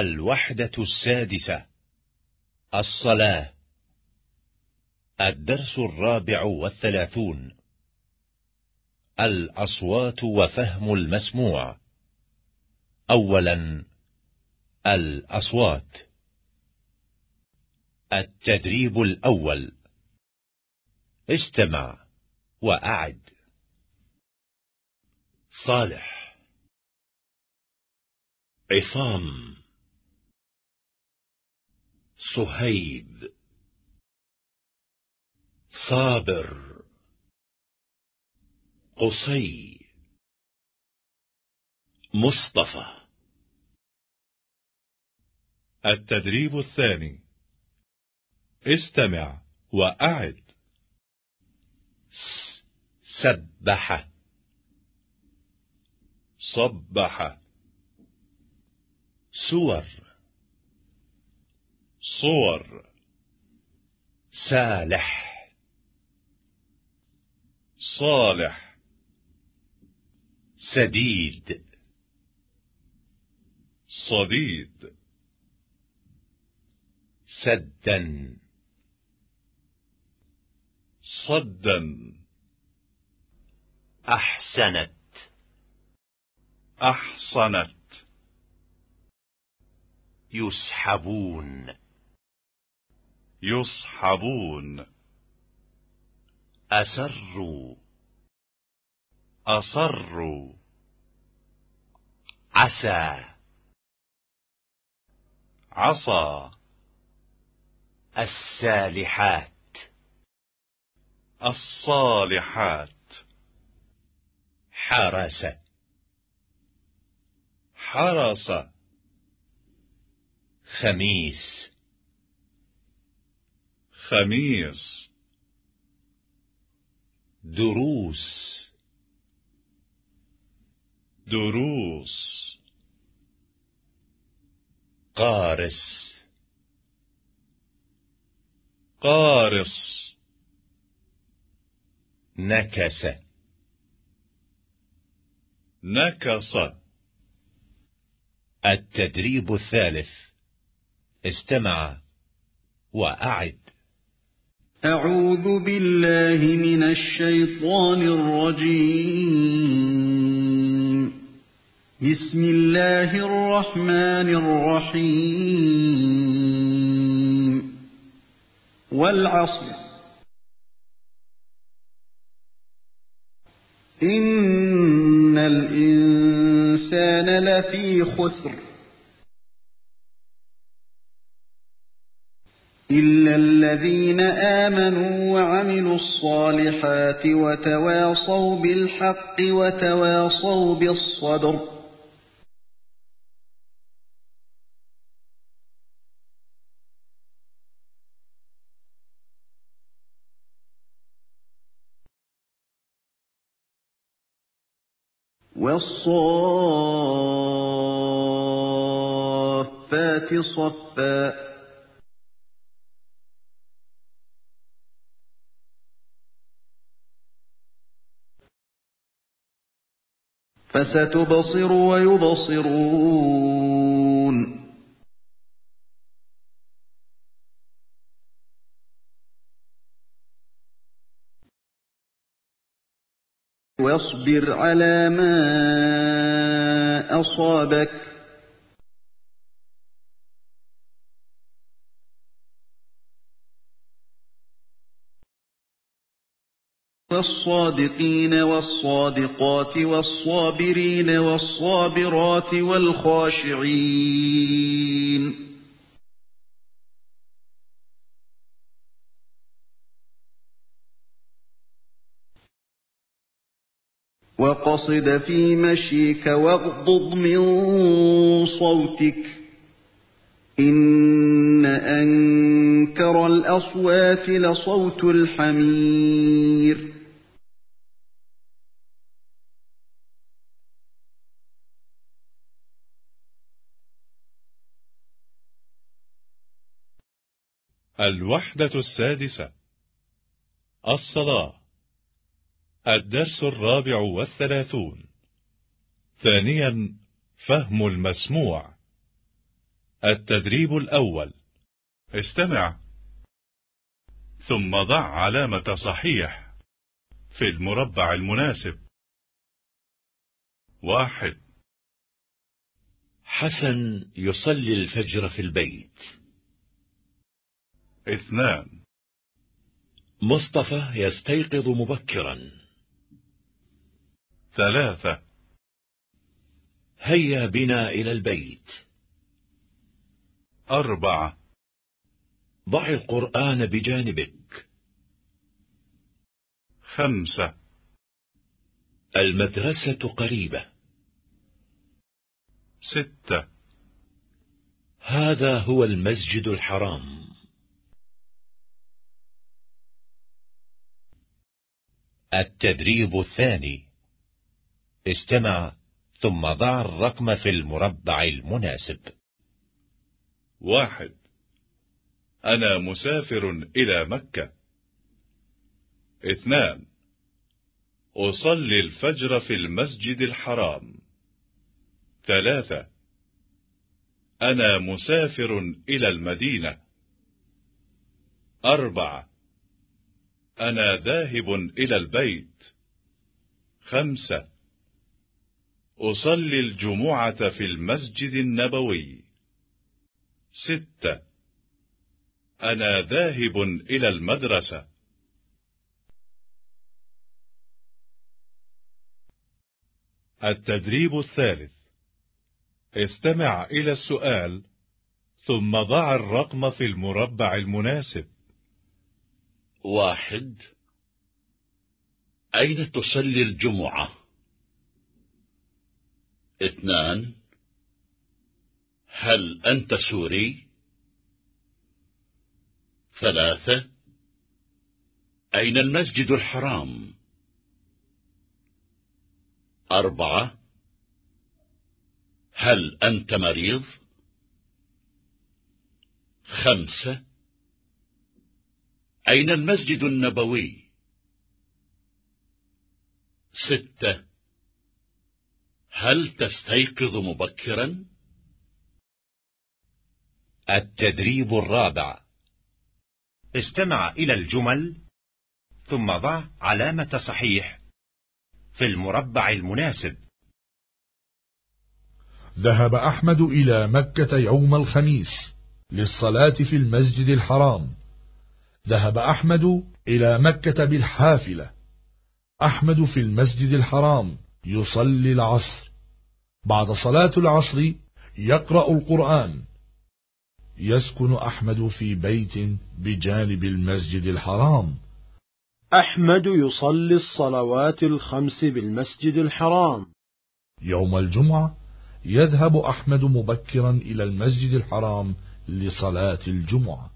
الوحدة السادسة الصلاة. الدرس الرابع والثلاثون. الأصوات وفهم المسموع. أولا الأصوات. التدريب الأول. استمع وأعد. صالح. عصام. صهيب صابر قصي مصطفى. التدريب الثاني. استمع وأعد. سبح. صبح. سور. صور سالح صالح سديد صديد سدا صدا أحسنت أحصنت يسحبون. يصحبون. أسروا. أصروا. عسى. عصى. السالحات. الصالحات. حرس. حرس. خميس. خميس دروس دروس قارس قارص نكس نكص التدريب الثالث استمع وأعد. أعوذ بالله من الشيطان الرجيم. بسم الله الرحمن الرحيم. والعصر. إن الإنسان لفي خسر. الذين آمنوا وعملوا الصالحات وتواصوا بالحق وتواصوا بالصبر. والصافات صفا. فستبصر ويبصرون. واصبر على ما أصابك. والصادقين والصادقات والصابرين والصابرات والخاشعين. وقصد في مشيك واغضض من صوتك. إن أنكر الأصوات لصوت الحمير. الوحدة السادسة. الصلاة. الدرس الرابع والثلاثون. ثانيا فهم المسموع. التدريب الأول. استمع. ثم ضع علامة صحيح. في المربع المناسب. واحد. حسن يصلي الفجر في البيت. اثنان. مصطفى يستيقظ مبكرا. ثلاثة. هيا بنا إلى البيت. أربعة. ضع القرآن بجانبك. خمسة. المدرسة قريبة. ستة. هذا هو المسجد الحرام. التدريب الثاني. استمع ثم ضع الرقم في المربع المناسب. واحد. أنا مسافر إلى مكة. اثنان. أصلي الفجر في المسجد الحرام. ثلاثة. أنا مسافر إلى المدينة. أربعة. أنا ذاهب إلى البيت. خمسة. أصلي الجمعة في المسجد النبوي. ستة. أنا ذاهب إلى المدرسة. التدريب الثالث. استمع إلى السؤال ثم ضع الرقم في المربع المناسب. واحد. أين تصلي الجمعة؟ اثنان. هل أنت سوري؟ ثلاثة. أين المسجد الحرام؟ أربعة. هل أنت مريض؟ خمسة. أين المسجد النبوي؟ ستة. هل تستيقظ مبكرا؟ التدريب الرابع. استمع إلى الجمل ثم ضع علامة صحيح في المربع المناسب. ذهب أحمد إلى مكة يوم الخميس للصلاة في المسجد الحرام. ذهب أحمد إلى مكة بالحافلة. أحمد في المسجد الحرام يصلي العصر. بعد صلاة العصر يقرأ القرآن. يسكن أحمد في بيت بجانب المسجد الحرام. أحمد يصلي الصلوات الخمس بالمسجد الحرام. يوم الجمعة يذهب أحمد مبكرا إلى المسجد الحرام لصلاة الجمعة.